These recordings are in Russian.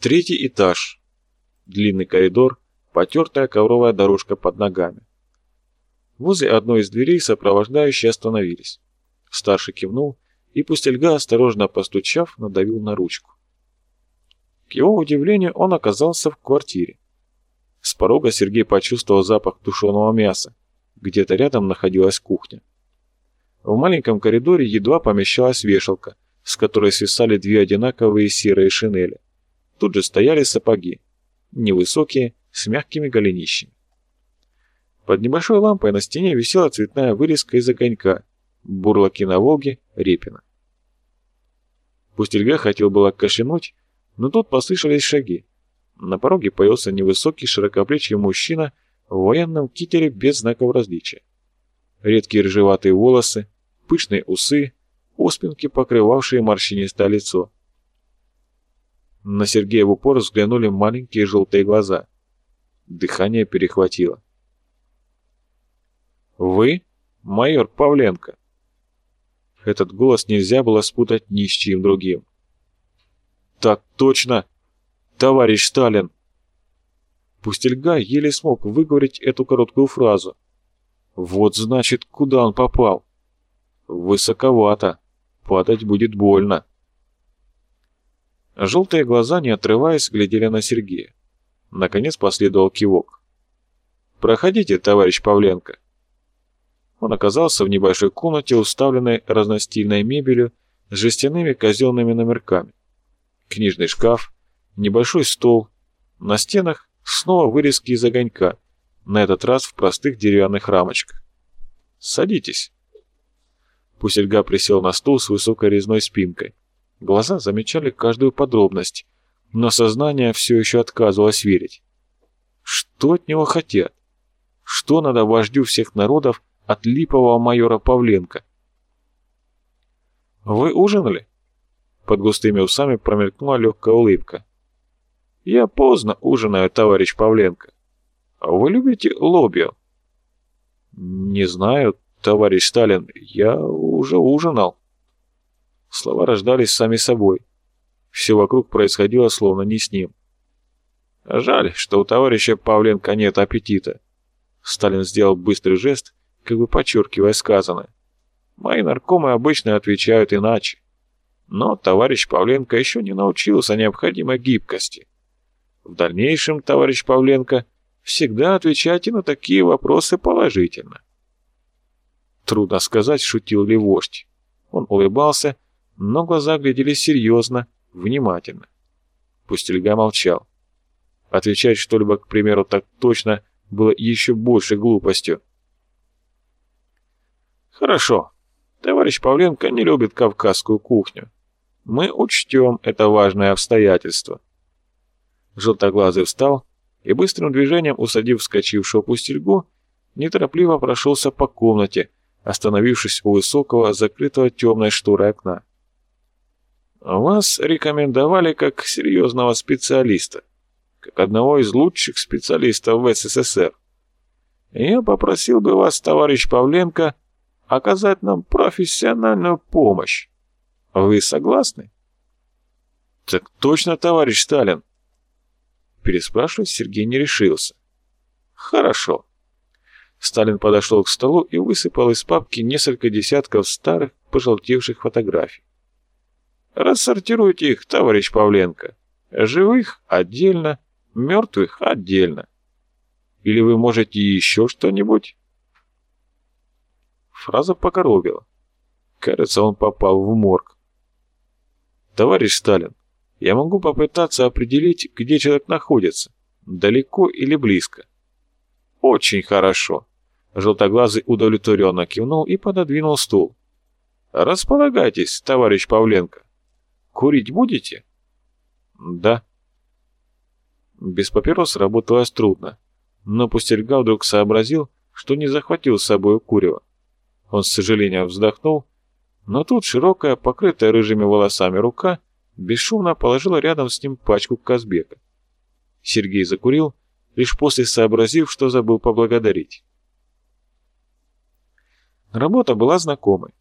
Третий этаж. Длинный коридор, потертая ковровая дорожка под ногами. Возле одной из дверей сопровождающие остановились. Старший кивнул, и Пустельга, осторожно постучав, надавил на ручку. К его удивлению, он оказался в квартире. С порога Сергей почувствовал запах тушеного мяса. Где-то рядом находилась кухня. В маленьком коридоре едва помещалась вешалка, с которой свисали две одинаковые серые шинели. Тут же стояли сапоги. Невысокие, с мягкими голенищами. Под небольшой лампой на стене висела цветная вырезка из огонька. Бурлаки на Волге, Репина. Пустельга хотел было кашлянуть, но тут послышались шаги. На пороге появился невысокий широкоплечий мужчина в военном кителе без знаков различия. Редкие рыжеватые волосы, пышные усы, оспинки, покрывавшие морщинистое лицо. На Сергея в упор взглянули маленькие желтые глаза. Дыхание перехватило. «Вы? Майор Павленко?» Этот голос нельзя было спутать ни с чьим другим. «Так точно! Товарищ Сталин!» Пустельга еле смог выговорить эту короткую фразу. «Вот значит, куда он попал!» «Высоковато. Падать будет больно». Желтые глаза, не отрываясь, глядели на Сергея. Наконец последовал кивок. «Проходите, товарищ Павленко». Он оказался в небольшой комнате, уставленной разностильной мебелью с жестяными казенными номерками. Книжный шкаф, небольшой стол, на стенах снова вырезки из огонька, на этот раз в простых деревянных рамочках. «Садитесь». Пусельга присел на стул с высокой резной спинкой. Глаза замечали каждую подробность, но сознание все еще отказывалось верить. Что от него хотят? Что надо вождю всех народов от липового майора Павленко. «Вы ужинали?» Под густыми усами промелькнула легкая улыбка. «Я поздно ужинаю, товарищ Павленко. Вы любите лобио?» «Не знаю, товарищ Сталин, я уже ужинал». Слова рождались сами собой. Все вокруг происходило словно не с ним. «Жаль, что у товарища Павленко нет аппетита». Сталин сделал быстрый жест, как бы подчеркивая сказанное. Мои наркомы обычно отвечают иначе. Но товарищ Павленко еще не научился необходимой гибкости. В дальнейшем, товарищ Павленко, всегда отвечайте на такие вопросы положительно. Трудно сказать, шутил ли вождь. Он улыбался, но глаза глядели серьезно, внимательно. Пустельга молчал. Отвечать что-либо, к примеру, так точно было еще больше глупостью. Хорошо. Товарищ Павленко не любит кавказскую кухню. Мы учтем это важное обстоятельство. Желтоглазый встал и быстрым движением, усадив вскочившего пустельгу, неторопливо прошелся по комнате, остановившись у высокого, закрытого темной шторой окна. «Вас рекомендовали как серьезного специалиста, как одного из лучших специалистов в СССР. Я попросил бы вас, товарищ Павленко, оказать нам профессиональную помощь. Вы согласны? Так точно, товарищ Сталин. Переспрашивать Сергей не решился. Хорошо. Сталин подошел к столу и высыпал из папки несколько десятков старых, пожелтевших фотографий. Рассортируйте их, товарищ Павленко. Живых отдельно, мертвых отдельно. Или вы можете еще что-нибудь? Фраза покоробила. Кажется, он попал в морг. Товарищ Сталин, я могу попытаться определить, где человек находится, далеко или близко. Очень хорошо. Желтоглазый удовлетворенно кивнул и пододвинул стул. Располагайтесь, товарищ Павленко. Курить будете? Да. Без папирос работалось трудно, но Пустельга вдруг сообразил, что не захватил с собой курева. Он с сожалением вздохнул, но тут широкая, покрытая рыжими волосами рука бесшумно положила рядом с ним пачку Казбека. Сергей закурил, лишь после сообразив, что забыл поблагодарить. Работа была знакомой.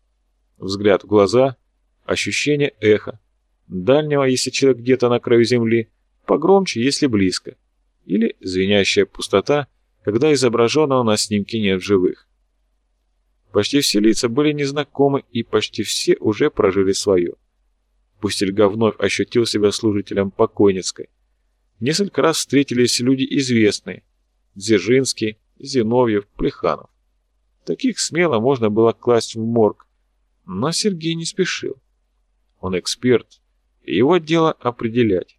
Взгляд в глаза, ощущение эха, дальнего, если человек где-то на краю земли, погромче, если близко, или звенящая пустота, когда изображенного на снимке нет живых. Почти все лица были незнакомы, и почти все уже прожили свое. Пустельга вновь ощутил себя служителем покойницкой. Несколько раз встретились люди известные – Дзержинский, Зиновьев, Плеханов. Таких смело можно было класть в морг, но Сергей не спешил. Он эксперт, его дело определять.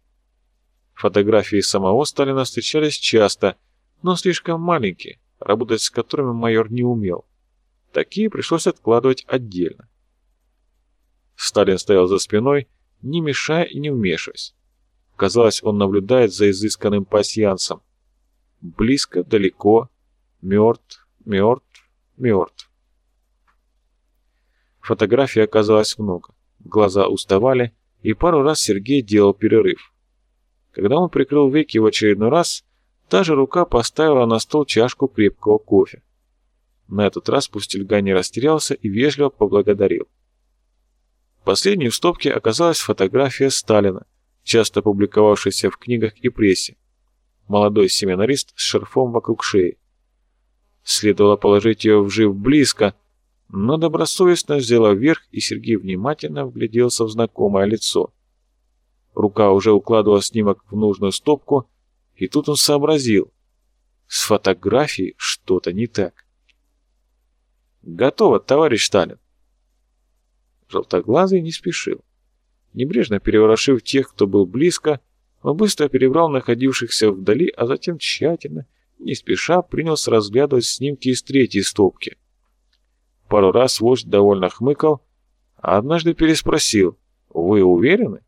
Фотографии самого Сталина встречались часто, но слишком маленькие, работать с которыми майор не умел. Такие пришлось откладывать отдельно. Сталин стоял за спиной, не мешая и не вмешиваясь. Казалось, он наблюдает за изысканным пасьянсом. Близко, далеко, мертв, мертв, мертв. Фотографий оказалось много. Глаза уставали, и пару раз Сергей делал перерыв. Когда он прикрыл веки в очередной раз, та же рука поставила на стол чашку крепкого кофе. На этот раз Пустельга не растерялся и вежливо поблагодарил. Последней в стопке оказалась фотография Сталина, часто публиковавшаяся в книгах и прессе. Молодой семинарист с шарфом вокруг шеи. Следовало положить ее вжив близко, но добросовестно взяла вверх, и Сергей внимательно вгляделся в знакомое лицо. Рука уже укладывала снимок в нужную стопку, и тут он сообразил. С фотографией что-то не так. «Готово, товарищ Сталин!» Желтоглазый не спешил. Небрежно переворошив тех, кто был близко, он быстро перебрал находившихся вдали, а затем тщательно, не спеша, принялся разглядывать снимки из третьей стопки. Пару раз вождь довольно хмыкал, а однажды переспросил «Вы уверены?»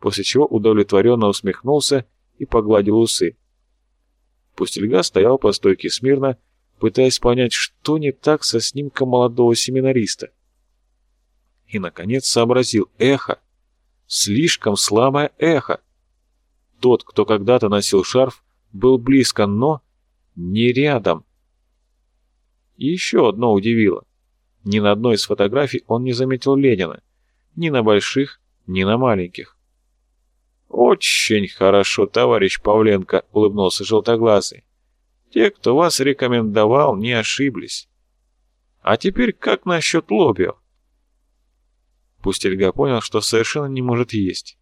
После чего удовлетворенно усмехнулся и погладил усы. Пустельга стоял по стойке смирно, пытаясь понять, что не так со снимком молодого семинариста. И, наконец, сообразил эхо. Слишком слабое эхо. Тот, кто когда-то носил шарф, был близко, но не рядом. И еще одно удивило. Ни на одной из фотографий он не заметил Ленина. Ни на больших, ни на маленьких. «Очень хорошо, товарищ Павленко», — улыбнулся желтоглазый. Те, кто вас рекомендовал, не ошиблись. А теперь как насчет Лобио? Пустельга понял, что совершенно не может есть.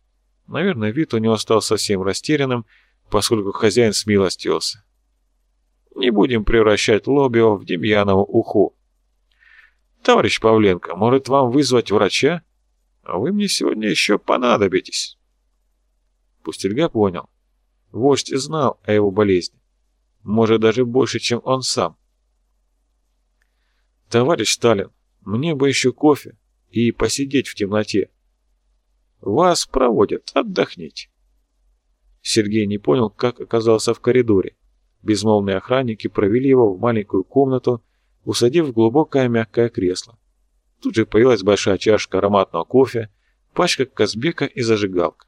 Наверное, вид у него стал совсем растерянным, поскольку хозяин смилостивился. Не будем превращать Лобио в Демьянову уху. Товарищ Павленко, может вам вызвать врача? Вы мне сегодня еще понадобитесь. Пустельга понял. Вождь знал о его болезни может даже больше, чем он сам. «Товарищ Сталин, мне бы еще кофе и посидеть в темноте. Вас проводят, отдохните». Сергей не понял, как оказался в коридоре. Безмолвные охранники провели его в маленькую комнату, усадив в глубокое мягкое кресло. Тут же появилась большая чашка ароматного кофе, пачка Казбека и зажигалка.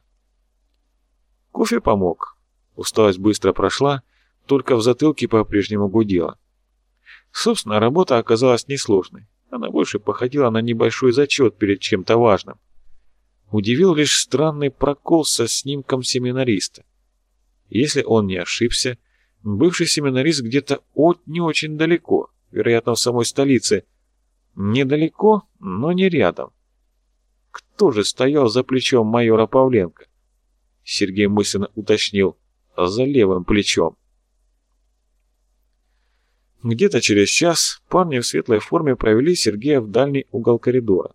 Кофе помог. Усталость быстро прошла, только в затылке по-прежнему гудело. Собственно, работа оказалась несложной. Она больше походила на небольшой зачет перед чем-то важным. Удивил лишь странный прокол со снимком семинариста. Если он не ошибся, бывший семинарист где-то от не очень далеко, вероятно, в самой столице. Недалеко, но не рядом. Кто же стоял за плечом майора Павленко? Сергей мысленно уточнил. За левым плечом. Где-то через час парни в светлой форме провели Сергея в дальний угол коридора.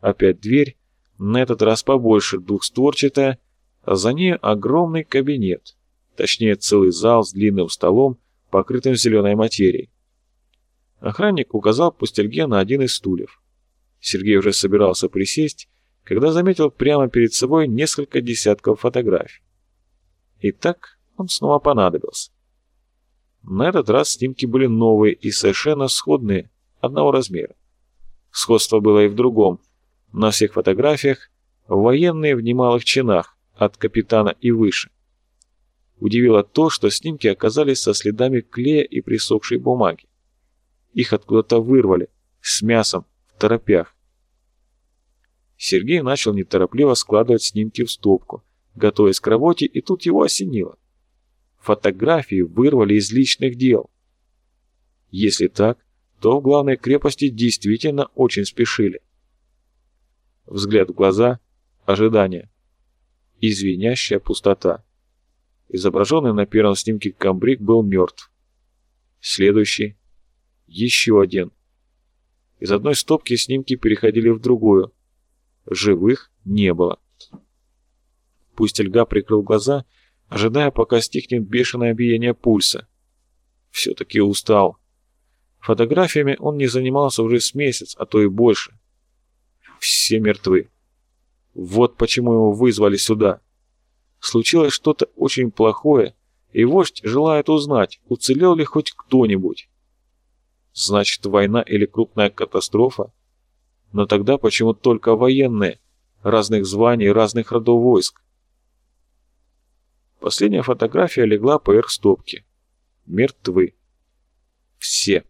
Опять дверь, на этот раз побольше, двухстворчатая, а за ней огромный кабинет, точнее целый зал с длинным столом, покрытым зеленой материей. Охранник указал Пустельге на один из стульев. Сергей уже собирался присесть, когда заметил прямо перед собой несколько десятков фотографий. И так он снова понадобился. На этот раз снимки были новые и совершенно сходные, одного размера. Сходство было и в другом. На всех фотографиях военные в немалых чинах, от капитана и выше. Удивило то, что снимки оказались со следами клея и присохшей бумаги. Их откуда-то вырвали, с мясом, в торопях. Сергей начал неторопливо складывать снимки в стопку, готовясь к работе, и тут его осенило. Фотографии вырвали из личных дел. Если так, то в главной крепости действительно очень спешили. Взгляд в глаза, ожидание. Извинящая пустота. Изображенный на первом снимке комбриг был мертв. Следующий. Еще один. Из одной стопки снимки переходили в другую. Живых не было. Пусть Эльга прикрыл глаза, ожидая, пока стихнет бешеное биение пульса. Все-таки устал. Фотографиями он не занимался уже с месяц, а то и больше. Все мертвы. Вот почему его вызвали сюда. Случилось что-то очень плохое, и вождь желает узнать, уцелел ли хоть кто-нибудь. Значит, война или крупная катастрофа? Но тогда почему только военные, разных званий, разных родов войск? Последняя фотография легла поверх стопки. Мертвы. Все.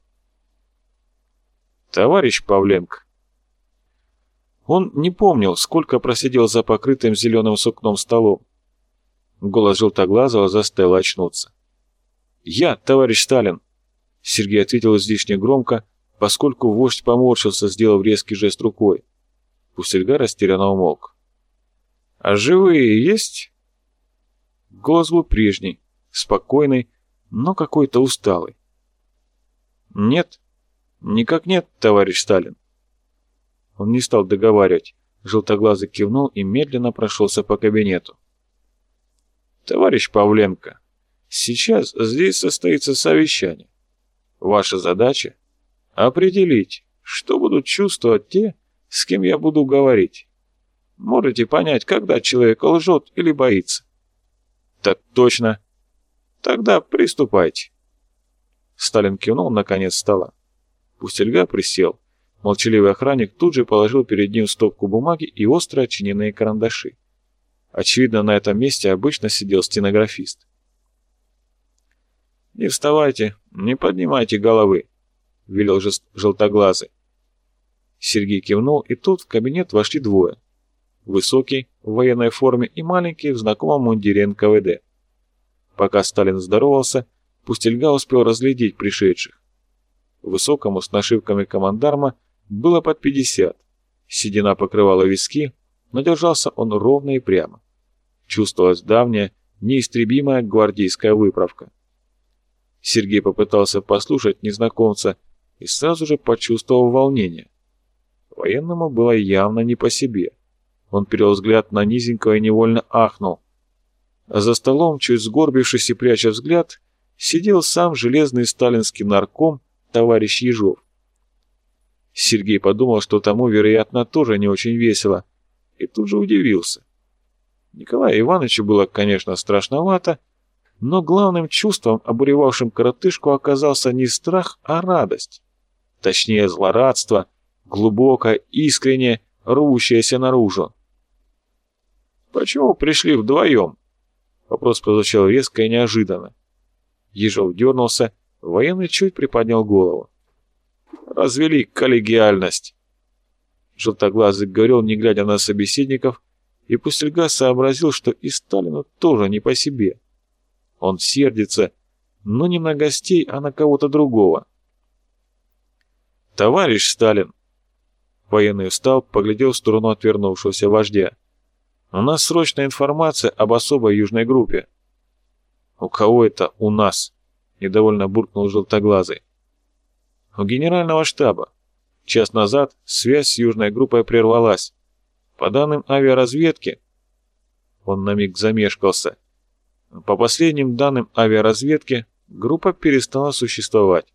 Товарищ Павленко. Он не помнил, сколько просидел за покрытым зеленым сукном столом. Голос желтоглазого заставил очнуться. «Я, товарищ Сталин!» Сергей ответил излишне громко, поскольку вождь поморщился, сделав резкий жест рукой. Пустельга растерянно умолк. «А живые есть?» Голос был прежний, спокойный, но какой-то усталый. «Нет, никак нет, товарищ Сталин». Он не стал договаривать. Желтоглазый кивнул и медленно прошелся по кабинету. «Товарищ Павленко, сейчас здесь состоится совещание. Ваша задача — определить, что будут чувствовать те, с кем я буду говорить. Можете понять, когда человек лжет или боится. Так точно. Тогда приступайте. Сталин кивнул на конец стола. Пустельга присел. Молчаливый охранник тут же положил перед ним стопку бумаги и остро отчиненные карандаши. Очевидно, на этом месте обычно сидел стенографист. «Не вставайте, не поднимайте головы», — велел желтоглазый. Сергей кивнул, и тут в кабинет вошли двое. Высокий, в военной форме, и маленький, в знакомом мундире НКВД. Пока Сталин здоровался, Пустельга успел разглядеть пришедших. Высокому с нашивками командарма было под 50. Седина покрывала виски, но держался он ровно и прямо. Чувствовалась давняя, неистребимая гвардейская выправка. Сергей попытался послушать незнакомца и сразу же почувствовал волнение. Военному было явно не по себе. Он перевел взгляд на низенького и невольно ахнул. А за столом, чуть сгорбившись и пряча взгляд, сидел сам железный сталинский нарком товарищ Ежов. Сергей подумал, что тому, вероятно, тоже не очень весело, и тут же удивился. Николаю Ивановичу было, конечно, страшновато, но главным чувством, обуревавшим коротышку, оказался не страх, а радость. Точнее, злорадство, глубокое, искреннее, рвущееся наружу. «Почему пришли вдвоем?» Вопрос прозвучал резко и неожиданно. Ежов дернулся, военный чуть приподнял голову. «Развели коллегиальность!» Желтоглазый говорил, не глядя на собеседников, и Пустельга сообразил, что и Сталину тоже не по себе. Он сердится, но не на гостей, а на кого-то другого. «Товарищ Сталин!» Военный встал, поглядел в сторону отвернувшегося вождя. «У нас срочная информация об особой южной группе». «У кого это у нас?» — недовольно буркнул желтоглазый. «У генерального штаба. Час назад связь с южной группой прервалась. По данным авиаразведки, он на миг замешкался. По последним данным авиаразведки, группа перестала существовать.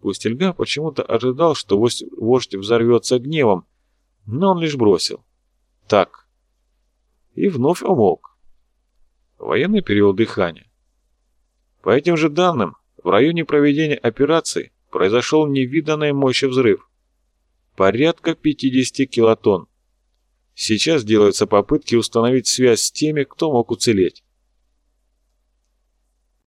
Пустельга почему-то ожидал, что вождь взорвется гневом, но он лишь бросил. Так. И вновь умолк. Военный перевел дыхание. По этим же данным, в районе проведения операции произошел невиданной мощи взрыв. Порядка 50 килотонн. Сейчас делаются попытки установить связь с теми, кто мог уцелеть.